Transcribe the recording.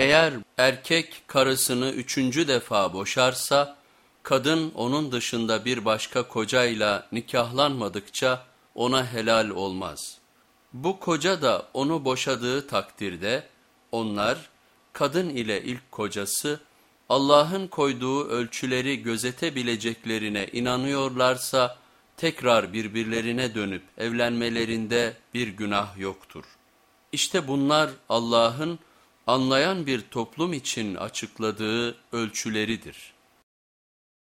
Eğer erkek karısını üçüncü defa boşarsa, kadın onun dışında bir başka kocayla nikahlanmadıkça ona helal olmaz. Bu koca da onu boşadığı takdirde onlar kadın ile ilk kocası Allah'ın koyduğu ölçüleri gözetebileceklerine inanıyorlarsa tekrar birbirlerine dönüp evlenmelerinde bir günah yoktur. İşte bunlar Allah'ın anlayan bir toplum için açıkladığı ölçüleridir.''